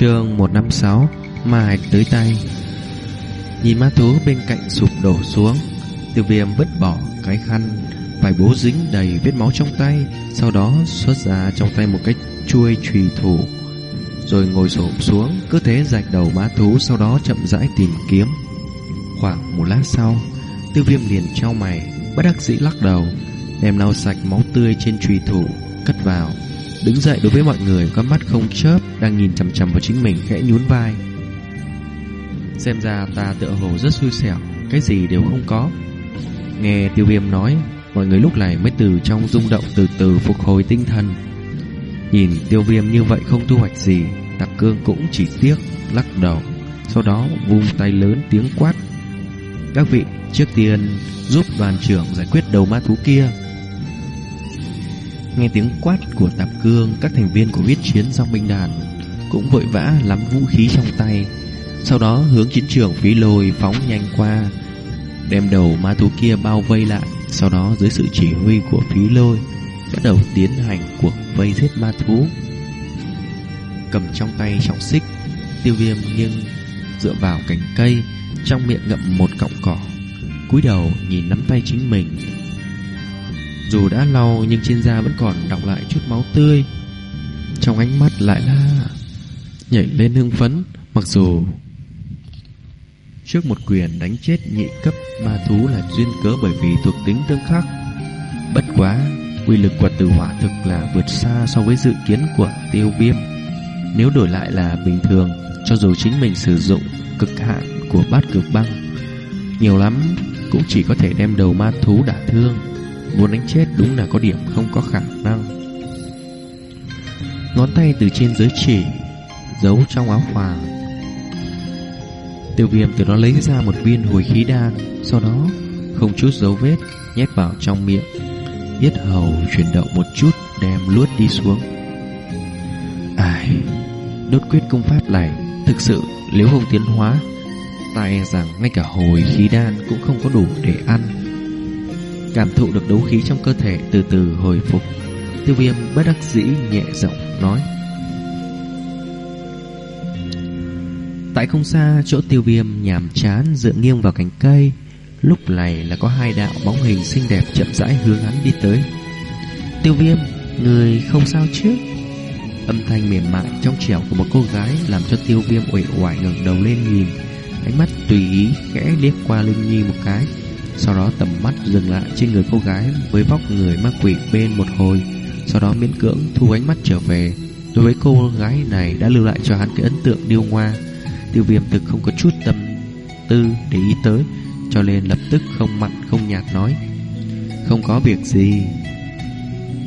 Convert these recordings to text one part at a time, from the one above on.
Trường 156 Ma hạch tới tay. Nhìn ma thú bên cạnh sụp đổ xuống, Tiêu viêm vứt bỏ cái khăn Vài bố dính đầy vết máu trong tay, Sau đó xuất ra trong tay một cái chuôi trùy thủ. Rồi ngồi xổm xuống, Cứ thế rạch đầu ma thú, Sau đó chậm rãi tìm kiếm. Khoảng một lát sau, Tiêu viêm liền trao mày, Bất đắc dĩ lắc đầu, Đem lau sạch máu tươi trên trùy thủ, Cất vào. Đứng dậy đối với mọi người Có mắt không chớp, Đang nhìn chằm chằm vào chính mình, khẽ nhún vai. Xem ra ta tựa hồ rất xui xẻo, Cái gì đều không có. Nghe tiêu viêm nói, Mọi người lúc này mới từ trong rung động từ từ phục hồi tinh thần. Nhìn tiêu viêm như vậy không thu hoạch gì, Tạc cương cũng chỉ tiếc, Lắc đầu, Sau đó vung tay lớn tiếng quát. Các vị, trước tiên giúp đoàn trưởng giải quyết đầu ma thú kia. Nghe tiếng quát của tạp cương, Các thành viên của huyết chiến dòng binh đàn Cũng vội vã lắm vũ khí trong tay. Sau đó hướng chiến trường phí lôi phóng nhanh qua, Đem đầu ma thú kia bao vây lại. Sau đó dưới sự chỉ huy của phí lôi, Bắt đầu tiến hành cuộc vây giết ma thú. Cầm trong tay trọng xích, Tiêu viêm nghiêng dựa vào cành cây, Trong miệng ngậm một cọng cỏ. cúi đầu nhìn nắm tay chính mình dù đã lau nhưng trên da vẫn còn đọng lại chút máu tươi. Trong ánh mắt lại là Nhảy lên hưng phấn, Mặc dù Trước một quyền đánh chết nhị cấp ma thú là duyên cớ bởi vì thuộc tính tương khắc. Bất quá, Quy lực của tử hỏa thực là vượt xa so với dự kiến của tiêu viêm. Nếu đổi lại là bình thường, Cho dù chính mình sử dụng cực hạn của bát cực băng, Nhiều lắm Cũng chỉ có thể đem đầu ma thú đả thương. Muốn đánh chết đúng là có điểm không có khả năng. Ngón tay từ trên dưới chỉ, Giấu trong áo khoàng Tiêu viêm từ đó lấy ra một viên hồi khí đan, Sau đó không chút dấu vết Nhét vào trong miệng. Yết hầu chuyển động một chút, Đem luốt đi xuống. Ai, Đốt quyết công pháp này, Thực sự nếu không tiến hóa. Ta e rằng ngay cả hồi khí đan Cũng không có đủ để ăn. Cảm thụ được đấu khí trong cơ thể từ từ hồi phục. Tiêu viêm bất đắc dĩ nhẹ giọng nói. Tại không xa chỗ tiêu viêm nhàm chán dựa nghiêng vào cành cây Lúc này là có hai đạo bóng hình xinh đẹp chậm rãi hướng hắn đi tới. Tiêu viêm, người không sao chứ? Âm thanh mềm mại trong trẻo của một cô gái Làm cho tiêu viêm uể oải ngẩng đầu lên nhìn. Ánh mắt tùy ý khẽ liếc qua Linh Nhi một cái sau đó tầm mắt dừng lại trên người cô gái với vóc người ma quỷ bên một hồi, Sau đó miễn cưỡng thu ánh mắt trở về. Đối với cô gái này đã lưu lại cho hắn cái ấn tượng điêu ngoa. Tiêu viêm thực không có chút tâm tư để ý tới, Cho nên lập tức không mặn, không nhạt nói. Không có việc gì.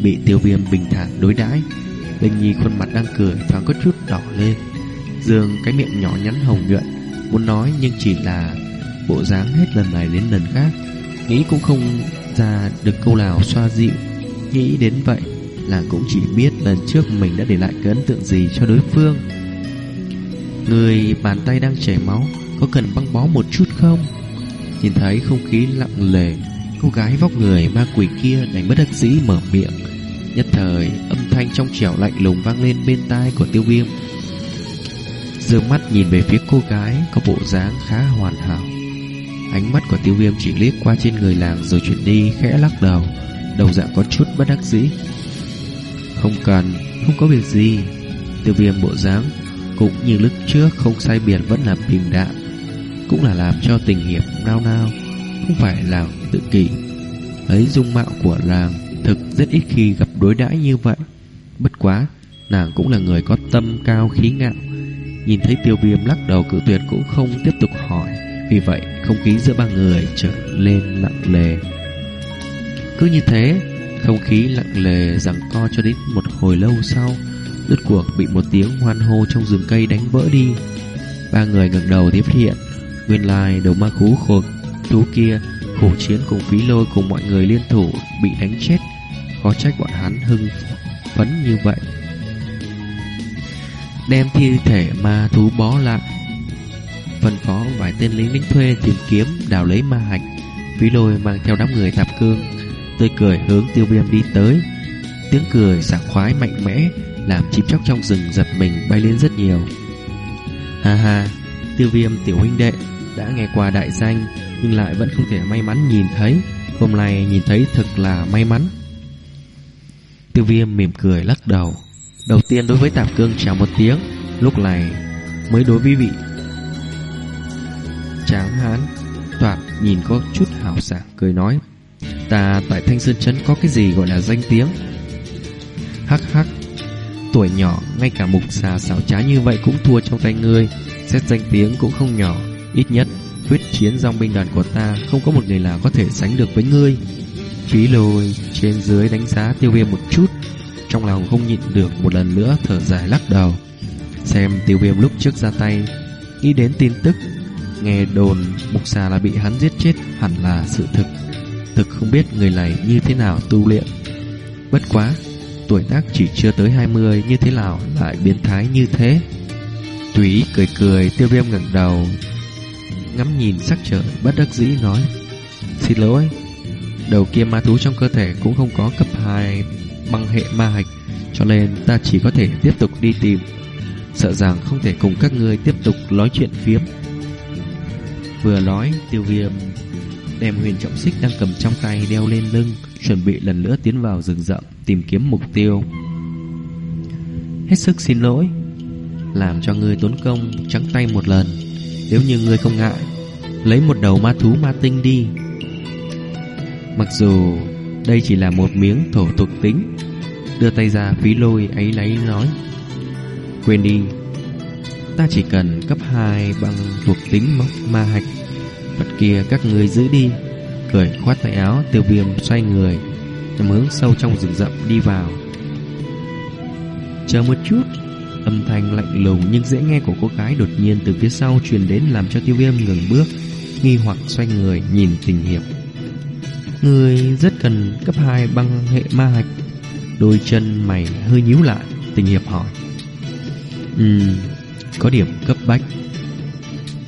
Bị tiêu viêm bình thản đối đãi Linh Nhi khuôn mặt đang cười thoáng có chút đỏ lên. Dương cái miệng nhỏ nhắn hồng nhuận, Muốn nói nhưng chỉ là bộ dáng hết lần này đến lần khác. Nghĩ cũng không ra được câu nào xoa dịu. Nghĩ đến vậy là cũng chỉ biết lần trước mình đã để lại cái ấn tượng gì cho đối phương. Người bàn tay đang chảy máu, Có cần băng bó một chút không? Nhìn thấy không khí lặng lề, Cô gái vóc người ma quỷ kia đánh bất đắc dĩ mở miệng. Nhất thời, âm thanh trong trẻo lạnh lùng vang lên bên tai của tiêu viêm. Dương mắt nhìn về phía cô gái Có bộ dáng khá hoàn hảo. Ánh mắt của tiêu viêm chỉ liếc qua trên người làng Rồi chuyển đi, khẽ lắc đầu. Đầu dạng có chút bất đắc dĩ. Không cần, Không có việc gì. Tiêu viêm bộ dáng Cũng như lúc trước không sai biệt vẫn là bình đạm. Cũng là làm cho tình hiệp nao nao, Không phải là tự kỷ. Ấy dung mạo của làng Thực rất ít khi gặp đối đãi như vậy. Bất quá, Nàng cũng là người có tâm cao khí ngạo. Nhìn thấy tiêu viêm lắc đầu cự tuyệt cũng không tiếp tục hỏi vì vậy, không khí giữa ba người trở lên lặng lề. Cứ như thế, Không khí lặng lề rằng co cho đến một hồi lâu sau, Rốt cuộc bị một tiếng hoan hô trong rừng cây đánh vỡ đi. Ba người ngẩng đầu tiếp hiện, Nguyên lai đầu ma khú khổ thú kia Khổ chiến cùng phí lôi cùng mọi người liên thủ Bị đánh chết. Khó trách bọn hắn hưng phấn như vậy. Đem thi thể ma thú bó lại phân phó vài tên lính lính thuê tìm kiếm đào lấy ma hạch phí lôi mang theo đám người tạp cương tươi cười hướng tiêu viêm đi tới tiếng cười sảng khoái mạnh mẽ làm chim chóc trong rừng giật mình bay lên rất nhiều Ha ha, tiêu viêm tiểu huynh đệ đã nghe qua đại danh nhưng lại vẫn không thể may mắn nhìn thấy. Hôm nay nhìn thấy thực là may mắn. Tiêu viêm mỉm cười lắc đầu. Đầu tiên đối với tạp cương chào một tiếng, lúc này mới đối với vị tráng hán. Toạt nhìn có chút hào sảng, cười nói, ta tại thanh sơn trấn có cái gì gọi là danh tiếng? Hắc hắc, tuổi nhỏ, ngay cả mục xà xảo trá như vậy cũng thua trong tay ngươi. Xét danh tiếng cũng không nhỏ, ít nhất huyết chiến dòng binh đoàn của ta không có một người nào có thể sánh được với ngươi. Phí lôi, trên dưới đánh giá tiêu viêm một chút, trong lòng không nhịn được một lần nữa thở dài lắc đầu. Xem tiêu viêm lúc trước ra tay, nghĩ đến tin tức nghe đồn mục xà là bị hắn giết chết hẳn là sự thực. Thực không biết người này như thế nào tu luyện. Bất quá, tuổi tác chỉ chưa tới 20 như thế nào lại biến thái như thế? Túy cười cười, tiêu viêm ngẩng đầu, ngắm nhìn sắc trời, bất đắc dĩ nói, xin lỗi, đầu kia ma thú trong cơ thể cũng không có cấp 2 băng hệ ma hạch, cho nên ta chỉ có thể tiếp tục đi tìm. Sợ rằng không thể cùng các ngươi tiếp tục nói chuyện phiếm vừa nói, tiêu viêm đem huyền trọng xích đang cầm trong tay đeo lên lưng, chuẩn bị lần nữa tiến vào rừng rậm, tìm kiếm mục tiêu. Hết sức xin lỗi, làm cho ngươi tốn công trắng tay một lần. Nếu như ngươi không ngại, lấy một đầu ma thú ma tinh đi. Mặc dù đây chỉ là một miếng thổ thuộc tính, đưa tay ra phí lôi ấy lấy nói, quên đi ta chỉ cần cấp 2 bằng thuộc tính mốc ma hạch. Vật kia các ngươi giữ đi. Cười khoát tay áo, tiêu viêm xoay người nhằm hướng sâu trong rừng rậm đi vào. Chờ một chút, âm thanh lạnh lùng nhưng dễ nghe của cô gái đột nhiên từ phía sau truyền đến làm cho tiêu viêm ngừng bước, nghi hoặc xoay người nhìn tình hiệp. Người rất cần cấp 2 băng hệ ma hạch. Đôi chân mày hơi nhíu lại, tình hiệp hỏi. Ừm có điểm cấp bách.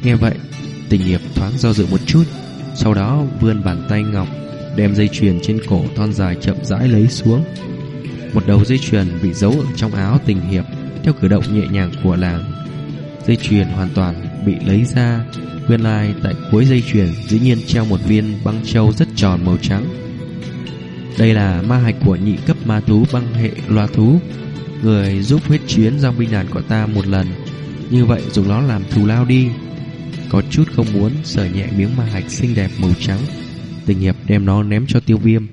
Nghe vậy, tình hiệp thoáng do dự một chút, sau đó vươn bàn tay ngọc, đem dây chuyền trên cổ thon dài chậm rãi lấy xuống. Một đầu dây chuyền bị giấu ở trong áo tình hiệp theo cử động nhẹ nhàng của làng. Dây chuyền hoàn toàn bị lấy ra, nguyên lai tại cuối dây chuyền dĩ nhiên treo một viên băng châu rất tròn màu trắng. Đây là ma hạch của nhị cấp ma thú băng hệ loa thú, người giúp huyết chiến giang binh đàn của ta một lần như vậy dùng nó làm thù lao đi. Có chút không muốn sờ nhẹ miếng ma hạch xinh đẹp màu trắng. Tình hiệp đem nó ném cho tiêu viêm.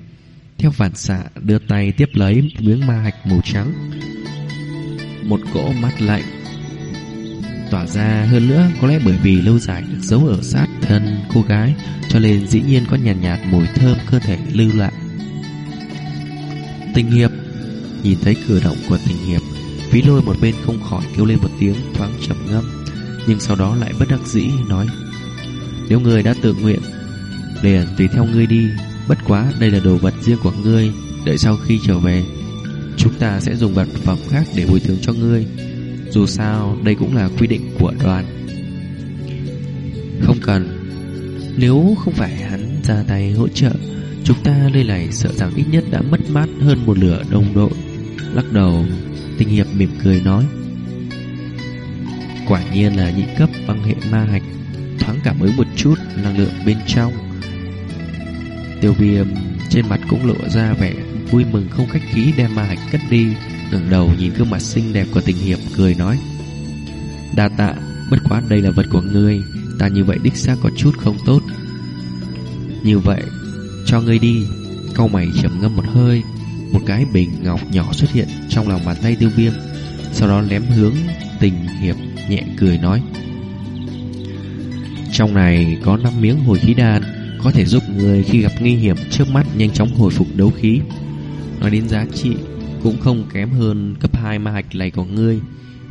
Theo phản xạ đưa tay tiếp lấy miếng ma hạch màu trắng. Một cỗ mắt lạnh Tỏa ra hơn nữa có lẽ bởi vì lâu dài được giấu ở sát thân cô gái Cho nên dĩ nhiên có nhàn nhạt, nhạt mùi thơm cơ thể lưu lại. Tình hiệp Nhìn thấy cử động của tình hiệp Phí lôi một bên không khỏi kêu lên một tiếng, thoáng trầm ngâm, nhưng sau đó lại bất đắc dĩ nói, Nếu người đã tự nguyện Liền tùy theo ngươi đi, Bất quá đây là đồ vật riêng của ngươi, Đợi sau khi trở về, Chúng ta sẽ dùng vật phẩm khác để bồi thường cho ngươi. Dù sao, đây cũng là quy định của đoàn. Không cần. Nếu không phải hắn ra tay hỗ trợ, Chúng ta đây này sợ rằng ít nhất đã mất mát hơn một lửa đồng đội. Lắc đầu. Tình hiệp mỉm cười nói Quả nhiên là nhị cấp băng hệ ma hạch Thoáng cảm ứng một chút năng lượng bên trong. Tiêu viêm trên mặt cũng lộ ra vẻ vui mừng không khách khí đem ma hạch cất đi ngẩng đầu nhìn gương mặt xinh đẹp của tình hiệp cười nói Đa tạ, bất quá đây là vật của ngươi Ta như vậy đích xác có chút không tốt. Như vậy, cho ngươi đi. Câu mày chậm ngâm một hơi Một cái bình ngọc nhỏ xuất hiện trong lòng bàn tay tiêu viêm, Sau đó ném hướng tình hiệp nhẹ cười nói, Trong này có 5 miếng hồi khí đan, Có thể giúp người khi gặp nguy hiểm trước mắt nhanh chóng hồi phục đấu khí. Nói đến giá trị Cũng không kém hơn cấp 2 ma hạch này của ngươi.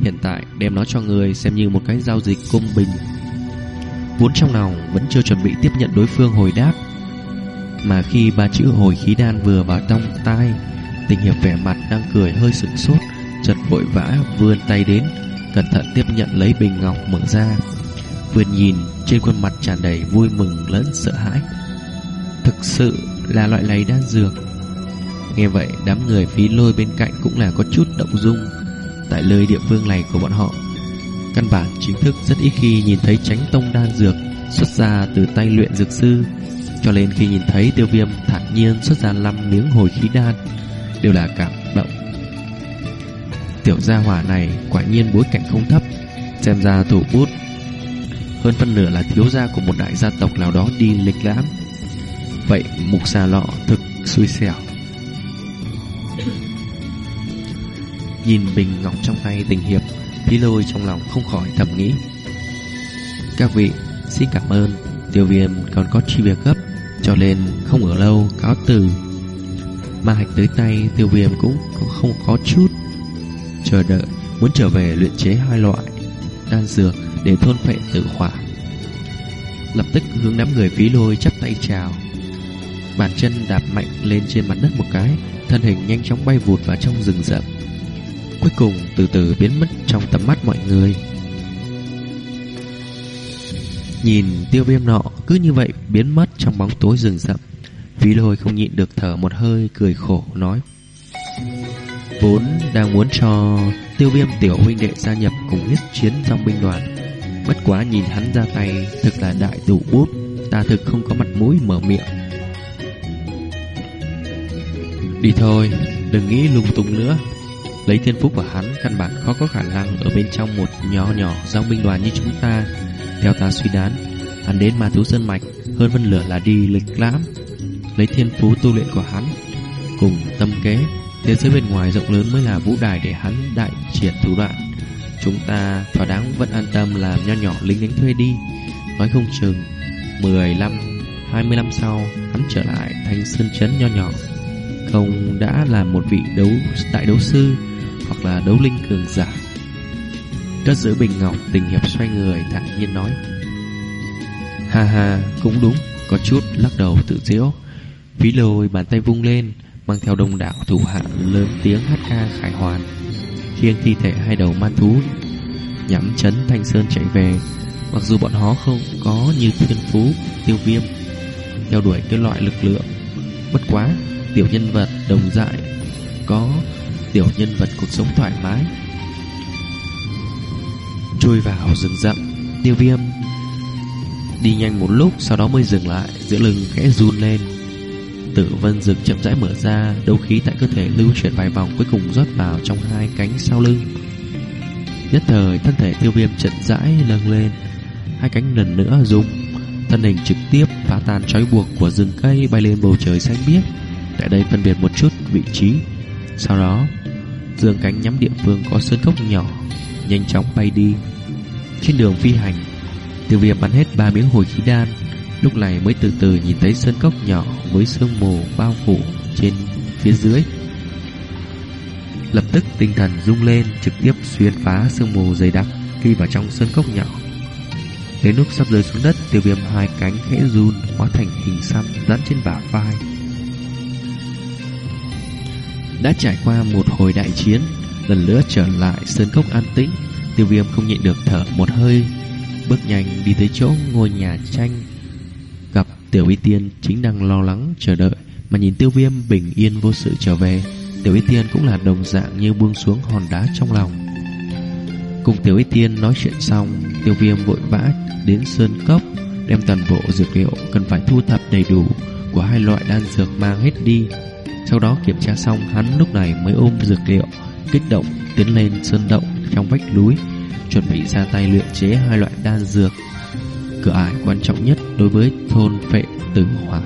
Hiện tại đem nó cho người xem như một cái giao dịch công bình. Vốn trong lòng vẫn chưa chuẩn bị tiếp nhận đối phương hồi đáp, Mà khi ba chữ hồi khí đan vừa vào trong tai Tình hiệp vẻ mặt đang cười hơi sửng sốt Chợt vội vã vươn tay đến, Cẩn thận tiếp nhận lấy bình ngọc mở ra. Vừa nhìn, trên khuôn mặt tràn đầy vui mừng lẫn sợ hãi. Thực sự là loại lấy đan dược. Nghe vậy, đám người phí lôi bên cạnh cũng là có chút động dung. Tại nơi địa phương này của bọn họ, Căn bản chính thức rất ít khi nhìn thấy tránh tông đan dược xuất ra từ tay luyện dược sư. Cho nên khi nhìn thấy tiêu viêm thản nhiên xuất ra 5 miếng hồi khí đan Đều là cảm động. Tiểu gia hỏa này quả nhiên bối cảnh không thấp. Xem ra thủ bút Hơn phân nửa là thiếu gia của một đại gia tộc nào đó đi lịch lãm. Vậy mục xà lọ thực xui xẻo. Nhìn bình ngọc trong tay tình hiệp Phí lôi trong lòng không khỏi thầm nghĩ. Các vị, Xin cảm ơn. Tiêu viêm còn có chi việc gấp, Cho nên không ở lâu cáo từ. Ma hạch tới tay, Tiêu viêm cũng không có chút Chờ đợi, Muốn trở về luyện chế hai loại Đan dược để thôn phệ tự hỏa. Lập tức hướng đám người phí lôi chắp tay chào. Bàn chân đạp mạnh lên trên mặt đất một cái, Thân hình nhanh chóng bay vụt vào trong rừng rậm. Cuối cùng từ từ biến mất trong tầm mắt mọi người. Nhìn tiêu viêm nọ cứ như vậy biến mất trong bóng tối rừng rậm. Phí lôi không nhịn được thở một hơi cười khổ nói Vốn đang muốn cho tiêu viêm tiểu huynh đệ gia nhập cùng huyết chiến trong binh đoàn. Bất quá nhìn hắn ra tay thực là đại tủ bút Ta thực không có mặt mũi mở miệng. Đi thôi, đừng nghĩ lung tung nữa. Lấy thiên phúc của hắn căn bản khó có khả năng ở bên trong một nhỏ nhỏ giao binh đoàn như chúng ta. Theo ta suy đoán, hắn đến ma thú sơn mạch hơn phân lửa là đi lịch lãm, lấy thiên phú tu luyện của hắn cùng tâm kế, thế giới bên ngoài rộng lớn mới là vũ đài để hắn đại triển thủ đoạn. Chúng ta thỏa đáng vẫn an tâm làm nho nhỏ lính đánh thuê đi, nói không chừng 15, 20 năm sau hắn trở lại thành sơn chấn nho nhỏ, không đã là một vị đấu đại đấu sư hoặc là đấu linh cường giả. Cất giữ bình ngọc tình hiệp xoay người thản nhiên nói. Ha ha cũng đúng Có chút lắc đầu tự giễu. Phí lôi bàn tay vung lên, Mang theo đông đảo thủ hạ lớn tiếng hát ca khải hoàn, Khiêng thi thể hai đầu man thú, Nhắm chấn thanh sơn chạy về. Mặc dù bọn họ không có như thiên phú, Tiêu viêm, Theo đuổi cái loại lực lượng, Bất quá Tiểu nhân vật đồng dại Có tiểu nhân vật cuộc sống thoải mái. Chui vào rừng rậm, Tiêu viêm Đi nhanh một lúc sau đó mới dừng lại, Giữa lưng khẽ run lên. Tử vân dược chậm rãi mở ra, Đấu khí tại cơ thể lưu chuyển vài vòng Cuối cùng rót vào trong hai cánh sau lưng. Nhất thời, thân thể tiêu viêm chậm rãi lâng lên, Hai cánh lần nữa rung, Thân hình trực tiếp phá tan trói buộc của rừng cây Bay lên bầu trời xanh biếc. Tại đây phân biệt một chút vị trí, Sau đó, Dương cánh nhắm địa phương có sơn cốc nhỏ, Nhanh chóng bay đi. Trên đường phi hành, Tiêu viêm bắn hết ba miếng hồi khí đan Lúc này mới từ từ nhìn thấy sơn cốc nhỏ Với sương mù bao phủ trên phía dưới. Lập tức tinh thần rung lên, Trực tiếp xuyên phá sương mù dày đặc Đi vào trong sơn cốc nhỏ. Đến lúc sắp rơi xuống đất, Tiêu viêm hai cánh khẽ run, Hóa thành hình xăm dán trên bả vai. Đã trải qua một hồi đại chiến, Lần nữa trở lại sơn cốc an tĩnh, Tiêu viêm không nhịn được thở một hơi, Bước nhanh đi tới chỗ ngôi nhà tranh tiểu y tiên chính đang lo lắng chờ đợi, Mà nhìn tiêu viêm bình yên vô sự trở về, Tiểu y tiên cũng là đồng dạng như buông xuống hòn đá trong lòng. Cùng tiểu y tiên nói chuyện xong, Tiêu viêm vội vã đến sơn cốc, Đem toàn bộ dược liệu cần phải thu thập đầy đủ Của hai loại đan dược mang hết đi. Sau đó kiểm tra xong, hắn lúc này mới ôm dược liệu, Kích động tiến lên sơn động trong vách núi, chuẩn bị ra tay luyện chế hai loại đan dược cửa ải quan trọng nhất đối với thôn phệ tử hỏa